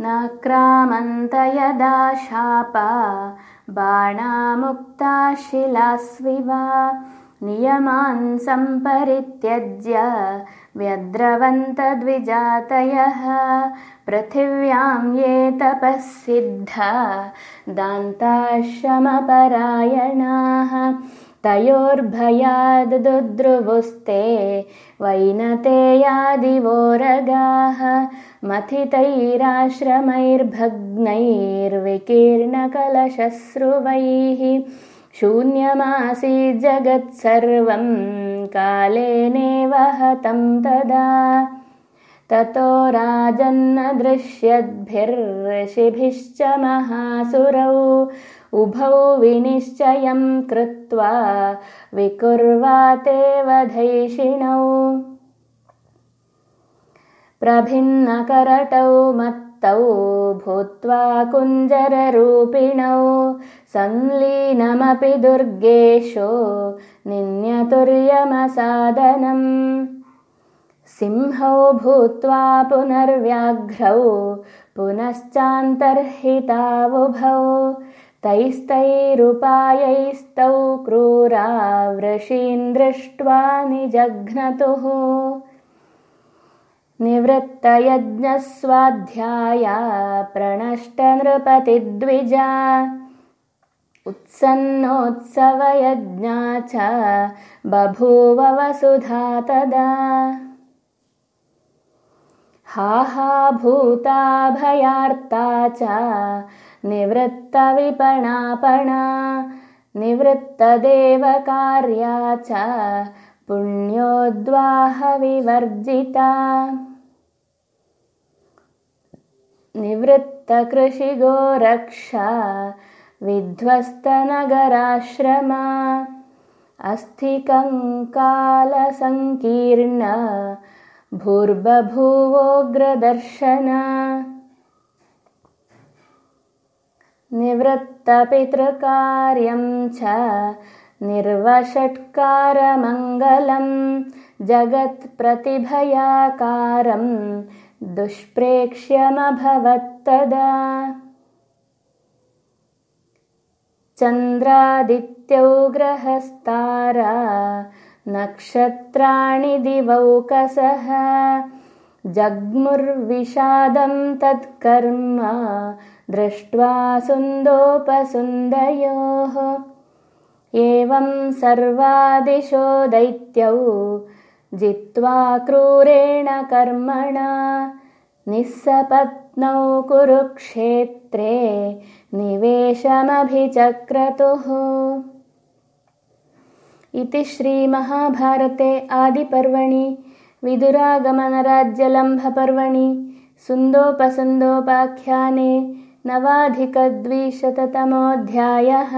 नाक्रामन्त यदा शापा बाणामुक्ता शिलास्विवा नियमान् सम्परित्यज्य व्यद्रवन्तद्विजातयः पृथिव्यां ये तपःसिद्धा दान्ताश्रमपरायणाः तयोर्भयाद्दुद्रुवुस्ते वैनतेयादिवोरगाः मथितैराश्रमैर्भग्नैर्विकीर्णकलशश्रुवैः शून्यमासीत् जगत्सर्वं कालेनेव हतं तदा। ततो राजन्नदृश्यद्भिर्षिभिश्च महासुरौ उभौ विनिश्चयं कृत्वा विकुर्वाते वधैषिणौ प्रभिन्नकरटौ मत्तौ भूत्वा कुञ्जररूपिणौ। संलीनमपि दुर्गेशो निन्यतुर्यमसादनम्। सिंहौ भूत्वा पुनर्व्याघ्रौ पुनश्चान्तर्हितावुभौ तैस्तैरुपायैस्तौ क्रूरा वृषीन् दृष्ट्वा निजघ्नतुः। निवृत्तयज्ञस्वाध्याया प्रणष्टनृपतिद्विजा। उत्सन्नोत्सवयज्ञा च बभूव वसुधा तदा। हा हा भूता भयार्ता च निवृत्तविपणापणा निवृत्तदेवकार्या च पुण्योद्वाहविवर्जिता। निवृत्तकृषिगोरक्षा विध्वस्तनगराश्रमा अस्थिकङ्कालसङ्कीर्ण भूर्बभूवोग्रदर्शन निवृत्तपितृकार्यं च निर्वषट्कारमङ्गलं जगत्प्रतिभयाकारं दुष्प्रेक्ष्यमभवत्तदा। चन्द्रादित्यौ ग्रहस्तारा नक्षत्राणि दिवौकसः जग्मुर्विषादं तत्कर्म दृष्ट्वा सुन्दोपसुन्दयोः। एवं सर्वादिशो दैत्यौ जित्वा क्रूरेण कर्मणा निःसपत्नौ कुरुक्षेत्रे निवेशमभिचक्रतुः। इति श्रीमहाभारते आदिपर्वणि विदुरागमनराज्यलम्भपर्वणि सुन्दोपसुन्दोपाख्याने नवाधिकद्विशततमोऽध्यायः